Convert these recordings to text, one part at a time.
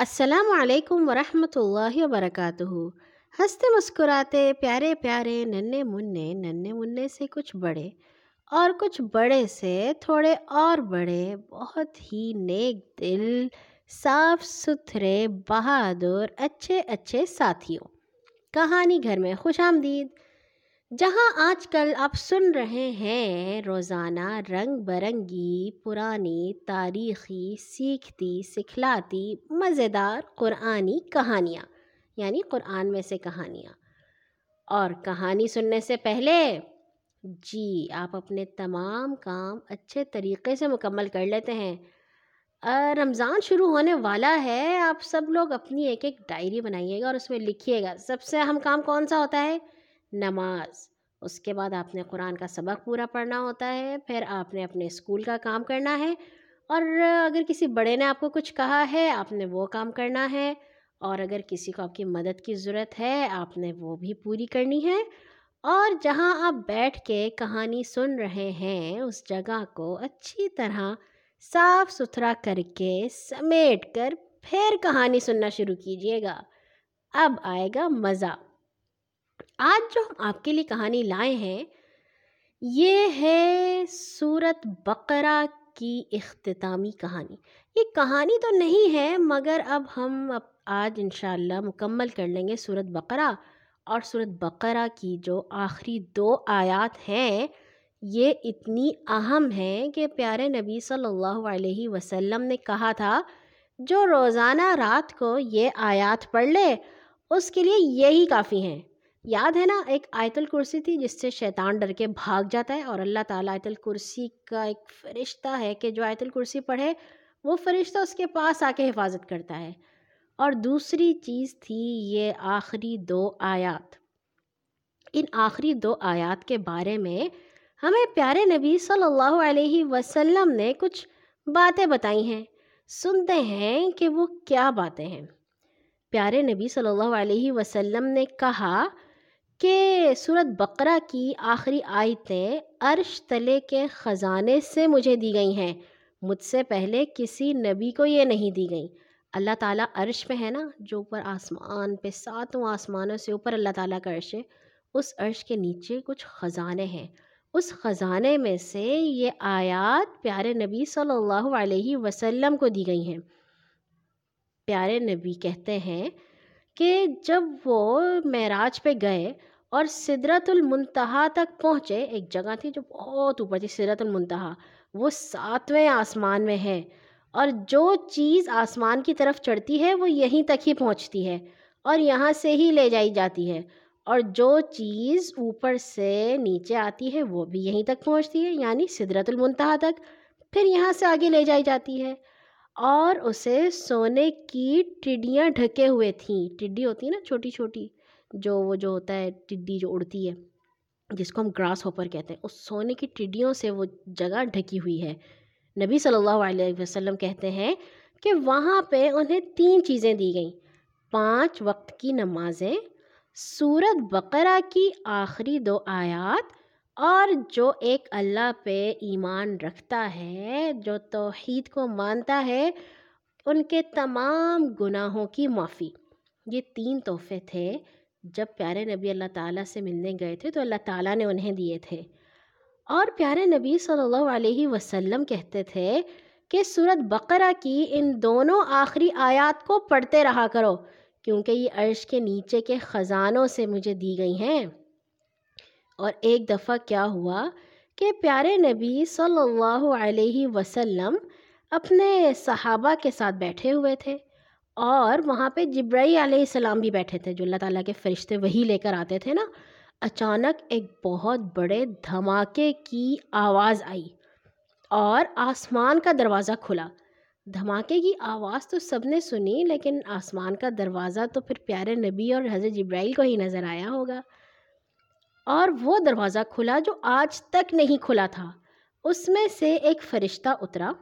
السلام علیکم ورحمۃ اللہ وبرکاتہ۔ ہنستے مسکراتے، پیارے پیارے ننے منے ننے منے سے کچھ بڑے۔ اور کچھ بڑے سے تھوڑے اور بڑے۔ بہت ہی نیک دل، صاف ستھرے، بہادر، اچھے اچھے ساتھیوں۔ کہانی گھر میں خوش آمدید۔ جہاں آج کل آپ سن رہے ہیں، روزانہ رنگ برنگی، پرانی تاریخی، سیکھتی، سکھلاتی، مزیدار قرآنی کہانیاں یعنی قرآن میں سے کہانیاں۔ اور کہانی سننے سے پہلے جی آپ اپنے تمام کام اچھے طریقے سے مکمل کر لیتے ہیں۔ رمضان شروع ہونے والا ہے، آپ سب لوگ اپنی ایک ایک ڈائری بنائیے گا اور اس میں لکھیے گا۔ سب سے اہم کام کون سا ہوتا ہے؟ نماز۔ اس کے بعد آپ نے قرآن کا سبق پورا پڑھنا ہوتا ہے، پھر آپ نے اپنے اسکول کا کام کرنا ہے۔ اور اگر کسی بڑے نے آپ کو کچھ کہا ہے، آپ نے وہ کام کرنا ہے۔ اور اگر کسی کو آپ کی مدد کی ضرورت ہے، آپ نے وہ بھی پوری کرنی ہے۔ اور جہاں آپ بیٹھ کے کہانی سن رہے ہیں، اس جگہ کو اچھی طرح صاف ستھرا کر کے سمیٹ کر پھر کہانی سننا شروع کیجیے گا۔ اب آئے گا مزہ۔ آج جو ہم آپ کے لیے کہانی لائے ہیں، یہ ہے سورت بقرہ کی اختتامی کہانی۔ یہ کہانی تو نہیں ہے، مگر اب ہم اب آج انشاءاللہ مکمل کر لیں گے سورت بقرہ۔ اور سورت بقرہ کی جو آخری دو آیات ہیں، یہ اتنی اہم ہیں کہ پیارے نبی صلی اللہ علیہ وسلم نے کہا تھا، جو روزانہ رات کو یہ آیات پڑھ لے، اس کے لیے یہی کافی ہیں۔ یاد ہے نا، ایک آیت الکرسی تھی جس سے شیطان ڈر کے بھاگ جاتا ہے اور اللہ تعالیٰ آیت الکرسی کا ایک فرشتہ ہے کہ جو آیت الکرسی پڑھے، وہ فرشتہ اس کے پاس آ کے حفاظت کرتا ہے۔ اور دوسری چیز تھی یہ آخری دو آیات۔ ان آخری دو آیات کے بارے میں ہمیں پیارے نبی صلی اللہ علیہ وسلم نے کچھ باتیں بتائی ہیں۔ سنتے ہیں کہ وہ کیا باتیں ہیں۔ پیارے نبی صلی اللہ علیہ وسلم نے کہا کہ صورت بقرہ کی آخری آیتیں عرش تلے کے خزانے سے مجھے دی گئی ہیں۔ مجھ سے پہلے کسی نبی کو یہ نہیں دی گئیں اللہ تعالیٰ عرش پہ ہے نا، جو اوپر آسمان پہ، ساتوں آسمانوں سے اوپر اللہ تعالیٰ کا عرش ہے، اس عرش کے نیچے کچھ خزانے ہیں۔ اس خزانے میں سے یہ آیات پیارے نبی صلی اللہ علیہ وسلم کو دی گئی ہیں۔ پیارے نبی کہتے ہیں کہ جب وہ معراج پہ گئے اور سدرت المنتہا تک پہنچے، ایک جگہ تھی جو بہت اوپر تھی، سدرت المنتہا۔ وہ ساتویں آسمان میں ہے اور جو چیز آسمان کی طرف چڑھتی ہے، وہ یہیں تک ہی پہنچتی ہے اور یہاں سے ہی لے جائی جاتی ہے۔ اور جو چیز اوپر سے نیچے آتی ہے، وہ بھی یہیں تک پہنچتی ہے یعنی سدرت المنتہا تک۔ پھر یہاں سے آگے لے جائی جاتی ہے اور اسے سونے کی ٹڈیاں ڈھکے ہوئے تھیں۔ ٹڈی ہوتی ہے نا، چھوٹی چھوٹی۔ جو وہ جو ہوتا ہے ٹڈی جو اڑتی ہے، جس کو ہم گراس ہوپر کہتے ہیں، اس سونے کی ٹڈیوں سے وہ جگہ ڈھکی ہوئی ہے۔ نبی صلی اللہ علیہ وسلم کہتے ہیں کہ وہاں پہ انہیں تین چیزیں دی گئیں۔ پانچ وقت کی نمازیں، سورت بقرہ کی آخری دو آیات، اور جو ایک اللہ پہ ایمان رکھتا ہے، جو توحید کو مانتا ہے، ان کے تمام گناہوں کی معافی۔ یہ تین تحفے تھے۔ جب پیارے نبی اللہ تعالیٰ سے ملنے گئے تھے تو اللہ تعالیٰ نے انہیں دیے تھے۔ اور پیارے نبی صلی اللہ علیہ وسلم کہتے تھے کہ صورت بقرہ کی ان دونوں آخری آیات کو پڑھتے رہا کرو، کیونکہ یہ عرش کے نیچے کے خزانوں سے مجھے دی گئی ہیں۔ اور ایک دفعہ کیا ہوا کہ پیارے نبی صلی اللہ علیہ وسلم اپنے صحابہ کے ساتھ بیٹھے ہوئے تھے۔ اور وہاں پہ جبرئی علیہ السلام بھی بیٹھے تھے جو اللہ تعالیٰ کے فرشتے وہی لے کر آتے تھے نا۔ اچانک ایک بہت بڑے دھماکے کی آواز آئی اور آسمان کا دروازہ کھلا۔ دھماکے کی آواز تو سب نے سنی، لیکن آسمان کا دروازہ تو پھر پیارے نبی اور حضرت جبرائیل کو ہی نظر آیا ہوگا۔ اور وہ دروازہ کھلا جو آج تک نہیں کھلا تھا۔ اس میں سے ایک فرشتہ اترا۔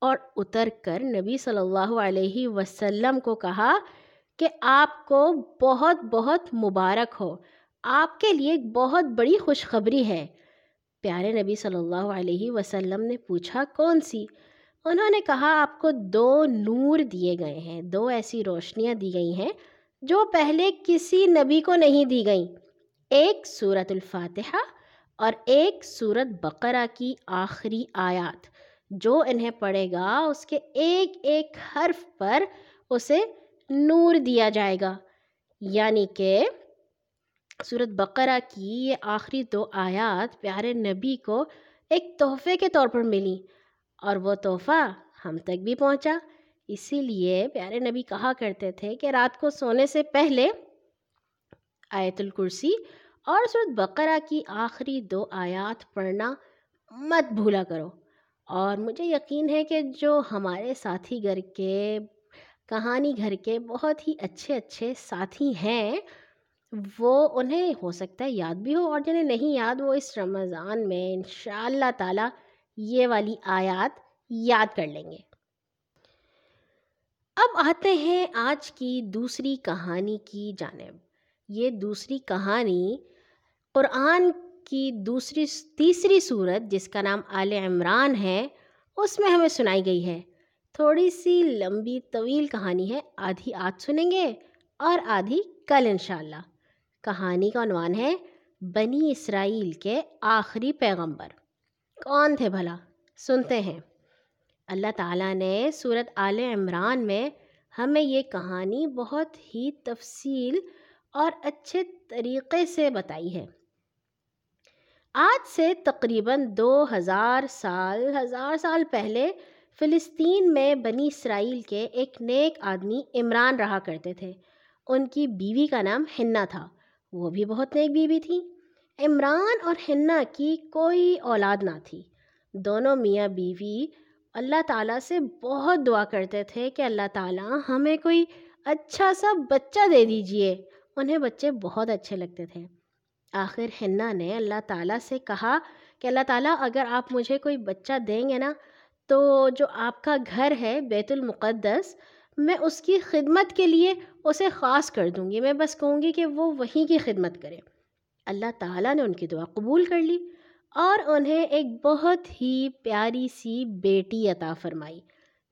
اور اتر کر نبی صلی اللہ علیہ وسلم کو کہا کہ آپ کو بہت بہت مبارک ہو۔ آپ کے لیے ایک بہت بڑی خوشخبری ہے۔ پیارے نبی صلی اللہ علیہ وسلم نے پوچھا، کون سی؟ انہوں نے کہا، آپ کو دو نور دیے گئے ہیں، دو ایسی روشنیاں دی گئی ہیں جو پہلے کسی نبی کو نہیں دی گئیں۔ ایک صورت الفاتحہ اور ایک صورت بقرہ کی آخری آیات۔ جو انہیں پڑھے گا، اس کے ایک ایک حرف پر اسے نور دیا جائے گا۔ یعنی کہ صورت بقرہ کی یہ آخری دو آیات پیارے نبی کو ایک تحفے کے طور پر ملی اور وہ تحفہ ہم تک بھی پہنچا۔ اسی لیے پیارے نبی کہا کرتے تھے کہ رات کو سونے سے پہلے آیت الکرسی اور صورت بقرہ کی آخری دو آیات پڑھنا مت بھولا کرو۔ اور مجھے یقین ہے کہ جو ہمارے ساتھی گھر کے، کہانی گھر کے بہت ہی اچھے اچھے ساتھی ہیں، وہ انہیں ہو سکتا ہے یاد بھی ہو اور جنہیں نہیں یاد، وہ اس رمضان میں ان شاء اللہ تعالیٰ یہ والی آیات یاد کر لیں گے۔ اب آتے ہیں آج کی دوسری کہانی کی جانب۔ یہ دوسری کہانی قرآن کی دوسری تیسری صورت جس کا نام آل عمران ہے، اس میں ہمیں سنائی گئی ہے۔ تھوڑی سی لمبی طویل کہانی ہے، آدھی آج سنیں گے اور آدھی کل انشاءاللہ۔ کہانی کا عنوان ہے، بنی اسرائیل کے آخری پیغمبر۔ کون تھے بھلا؟ سنتے ہیں۔ اللہ تعالیٰ نے صورت آل عمران میں ہمیں یہ کہانی بہت ہی تفصیل اور اچھے طریقے سے بتائی ہے۔ آج سے تقریباً دو ہزار سال ہزار سال پہلے فلسطین میں بنی اسرائیل کے ایک نیک آدمی عمران رہا کرتے تھے۔ ان کی بیوی کا نام ہنا تھا۔ وہ بھی بہت نیک بیوی تھی۔ عمران اور ہنا کی کوئی اولاد نہ تھی۔ دونوں میاں بیوی اللہ تعالیٰ سے بہت دعا کرتے تھے کہ اللہ تعالیٰ ہمیں کوئی اچھا سا بچہ دے دیجیے۔ انہیں بچے بہت اچھے لگتے تھے۔ آخر ہنا نے اللہ تعالیٰ سے کہا کہ اللہ تعالیٰ اگر آپ مجھے کوئی بچہ دیں گے نا، تو جو آپ کا گھر ہے بیت المقدس، میں اس کی خدمت کے لیے اسے خاص کر دوں گی۔ میں بس کہوں گی کہ وہ وہیں کی خدمت کرے۔ اللہ تعالیٰ نے ان کی دعا قبول کر لی اور انہیں ایک بہت ہی پیاری سی بیٹی عطا فرمائی،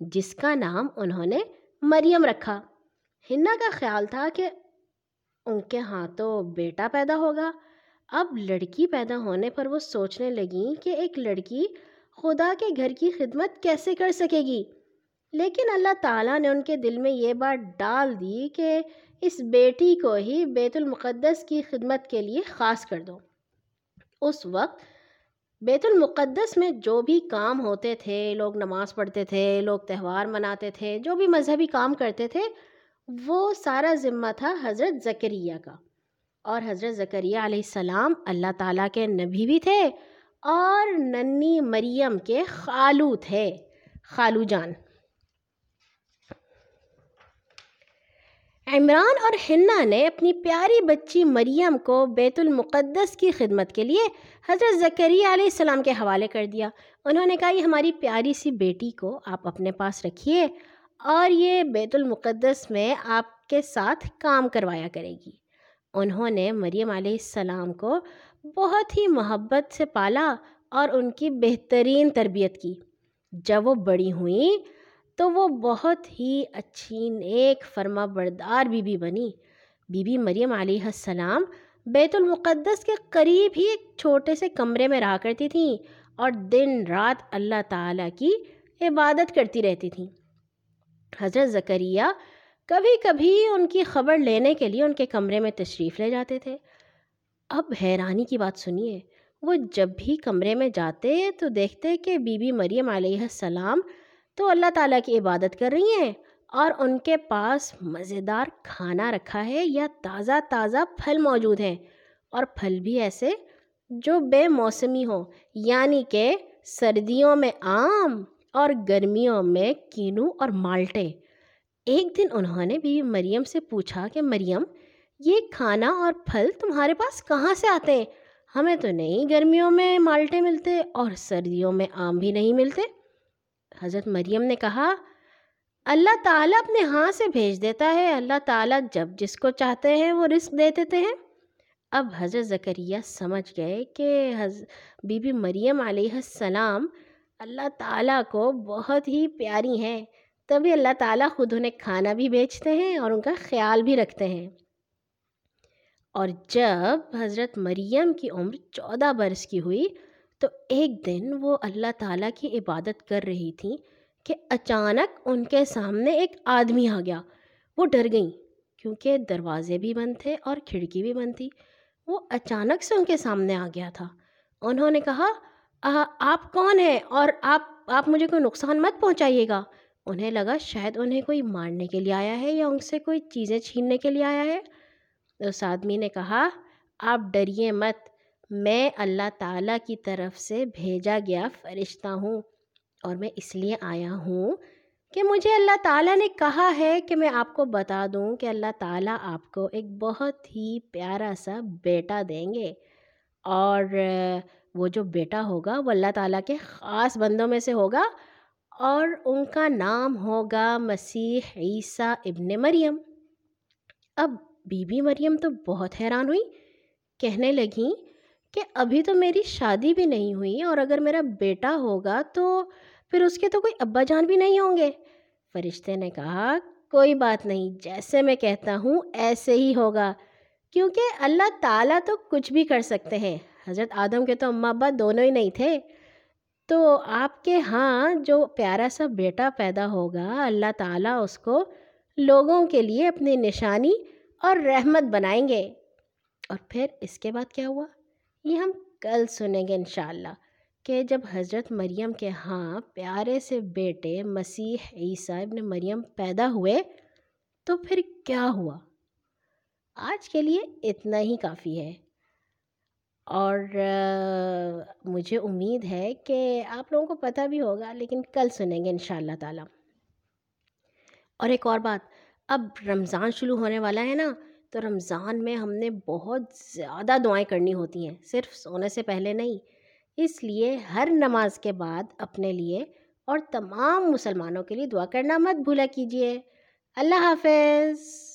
جس کا نام انہوں نے مریم رکھا۔ ہنا کا خیال تھا کہ ان کے ہاں تو بیٹا پیدا ہوگا اب لڑکی پیدا ہونے پر وہ سوچنے لگیں کہ ایک لڑکی خدا کے گھر کی خدمت کیسے کر سکے گی لیکن اللہ تعالیٰ نے ان کے دل میں یہ بات ڈال دی کہ اس بیٹی کو ہی بیت المقدس کی خدمت کے لیے خاص کر دو اس وقت بیت المقدس میں جو بھی کام ہوتے تھے لوگ نماز پڑھتے تھے لوگ تہوار مناتے تھے جو بھی مذہبی کام کرتے تھے وہ سارا ذمہ تھا حضرت ذکریہ کا۔ اور حضرت ذکریہ علیہ السلام اللہ تعالیٰ کے نبی بھی تھے اور ننی مریم کے خالو تھے، خالو جان۔ عمران اور ہنا نے اپنی پیاری بچی مریم کو بیت المقدس کی خدمت کے لیے حضرت ذکریہ علیہ السلام کے حوالے کر دیا۔ انہوں نے کہا، یہ ہماری پیاری سی بیٹی کو آپ اپنے پاس رکھیے اور یہ بیت المقدس میں آپ کے ساتھ کام کروایا کرے گی۔ انہوں نے مریم علیہ السلام کو بہت ہی محبت سے پالا اور ان کی بہترین تربیت کی۔ جب وہ بڑی ہوئیں تو وہ بہت ہی اچھی نیک فرما بردار بی بی بنی۔ بی بی مریم علیہ السلام بیت المقدس کے قریب ہی ایک چھوٹے سے کمرے میں رہا کرتی تھیں اور دن رات اللہ تعالیٰ کی عبادت کرتی رہتی تھیں۔ حضرت ذکریہ کبھی کبھی ان کی خبر لینے کے لیے ان کے کمرے میں تشریف لے جاتے تھے۔ اب حیرانی کی بات سنیے، وہ جب بھی کمرے میں جاتے تو دیکھتے کہ بی بی مریم علیہ السلام تو اللہ تعالیٰ کی عبادت کر رہی ہیں اور ان کے پاس مزیدار کھانا رکھا ہے یا تازہ تازہ پھل موجود ہیں۔ اور پھل بھی ایسے جو بے موسمی ہوں یعنی کہ سردیوں میں آم اور گرمیوں میں کینو اور مالٹے۔ ایک دن انہوں نے بی مریم سے پوچھا کہ مریم، یہ کھانا اور پھل تمہارے پاس کہاں سے آتے ہیں؟ ہمیں تو نہیں گرمیوں میں مالٹے ملتے اور سردیوں میں آم بھی نہیں ملتے۔ حضرت مریم نے کہا، اللہ تعالیٰ اپنے ہاں سے بھیج دیتا ہے، اللہ تعالیٰ جب جس کو چاہتے ہیں وہ رزق دے دیتے ہیں۔ اب حضرت ذکریہ سمجھ گئے کہ حض، بی بی مریم علیہ السلام اللہ تعالیٰ کو بہت ہی پیاری ہیں۔ تبھی اللہ تعالیٰ خود انہیں کھانا بھی بیچتے ہیں اور ان کا خیال بھی رکھتے ہیں۔ اور جب حضرت مریم کی عمر چودہ برس کی ہوئی، تو ایک دن وہ اللہ تعالیٰ کی عبادت کر رہی تھیں کہ اچانک ان کے سامنے ایک آدمی آ گیا۔ وہ ڈر گئیں، کیونکہ دروازے بھی بند تھے اور کھڑکی بھی بند تھی۔ وہ اچانک سے ان کے سامنے آ گیا تھا۔ انہوں نے کہا آپ کون ہیں؟ اور آپ آپ مجھے کوئی نقصان مت پہنچائیے گا۔ انہیں لگا شاید انہیں کوئی مارنے کے لیے آیا ہے یا ان سے کوئی چیزیں چھیننے کے لیے آیا ہے۔ اس آدمی نے کہا، آپ ڈریے مت۔ میں اللہ تعالیٰ کی طرف سے بھیجا گیا فرشتہ ہوں اور میں اس لیے آیا ہوں کہ مجھے اللہ تعالیٰ نے کہا ہے کہ میں آپ کو بتا دوں کہ اللہ تعالیٰ آپ کو ایک بہت ہی پیارا سا بیٹا دیں گے۔ اور وہ جو بیٹا ہوگا وہ اللہ تعالیٰ کے خاص بندوں میں سے ہوگا اور ان کا نام ہوگا مسیح عیسیٰ ابن مریم۔ اب بی بی مریم تو بہت حیران ہوئی، کہنے لگیں کہ ابھی تو میری شادی بھی نہیں ہوئی اور اگر میرا بیٹا ہوگا تو پھر اس کے تو کوئی ابا جان بھی نہیں ہوں گے۔ فرشتے نے کہا، کوئی بات نہیں، جیسے میں کہتا ہوں ایسے ہی ہوگا، کیونکہ اللہ تعالیٰ تو کچھ بھی کر سکتے ہیں۔ حضرت آدم کے تو اماں ابا دونوں ہی نہیں تھے۔ تو آپ کے ہاں جو پیارا سا بیٹا پیدا ہوگا، اللہ تعالیٰ اس کو لوگوں کے لیے اپنی نشانی اور رحمت بنائیں گے۔ اور پھر اس کے بعد کیا ہوا؟ یہ ہم کل سنیں گے انشاءاللہ کہ جب حضرت مریم کے ہاں پیارے سے بیٹے مسیح عیسیٰ ابن مریم پیدا ہوئے، تو پھر کیا ہوا؟ آج کے لیے اتنا ہی کافی ہے۔ اور مجھے امید ہے کہ آپ لوگوں کو پتہ بھی ہوگا، لیکن کل سنیں گے ان شاء اللہ تعالیٰ۔ اور ایک اور بات، اب رمضان شروع ہونے والا ہے نا، تو رمضان میں ہم نے بہت زیادہ دعائیں کرنی ہوتی ہیں، صرف سونے سے پہلے نہیں، اس لیے ہر نماز کے بعد اپنے لیے اور تمام مسلمانوں کے لیے دعا کرنا مت بھولا کیجیے۔ اللہ حافظ۔